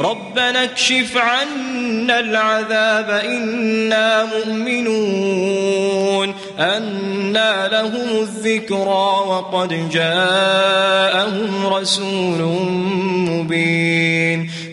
ربنا اكشف عنا العذاب إنا مؤمنون. أنا لهم الذكرى وقد جاءهم رسول مبين.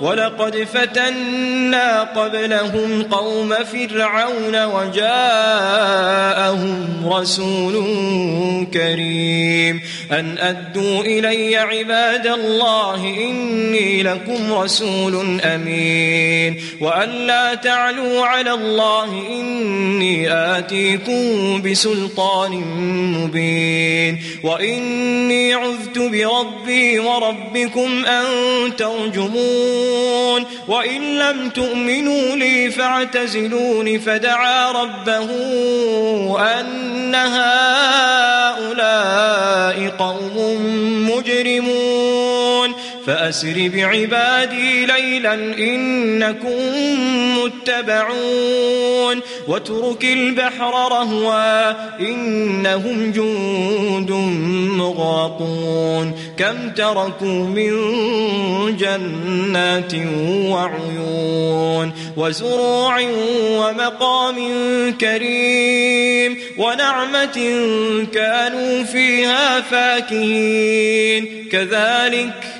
ولقد فتنا قبلهم قوم فرعون وجاءهم رسول كريم. أن أدوا إلي عباد الله إني لكم رسول أمين. وأن لا تعلوا على الله إني آتيكم بسلطان مبين. وإني عذت بربي وربكم أن ترجمون. وإن لم تؤمنوا لي فاعتزلون فدعا ربه أن هؤلاء قوم مجرمون. فأسر بعبادي ليلا إنكم متبعون. واترك البحر رهوا إنهم جند مغرقون كم تركوا من جنات وعيون وزروع ومقام كريم ونعمة كانوا فيها فاكهين. كذلك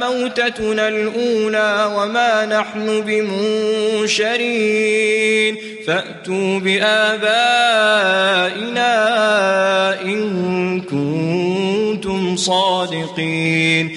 موتتنا الأولى وما نحن بمنشرين. فأتوا بآبائنا إن كنتم صادقين.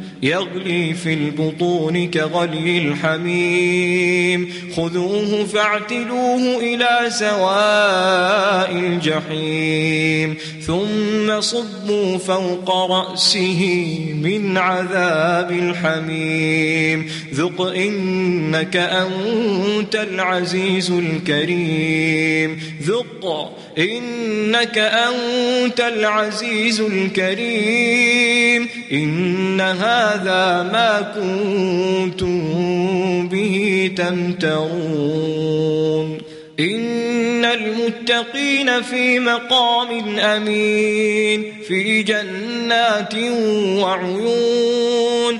يغلي في البطون كغلي الحميم. خذوه فاعتلوه إلى سواء الجحيم. ثم صبوا فوق رأسه من عذاب الحميم. ذق إنك أنت العزيز الكريم. ذق إنك أنت العزيز الكريم. إن هذا ما كنتم به تمترون. إن المتقين في مقام أمين في جنات وعيون.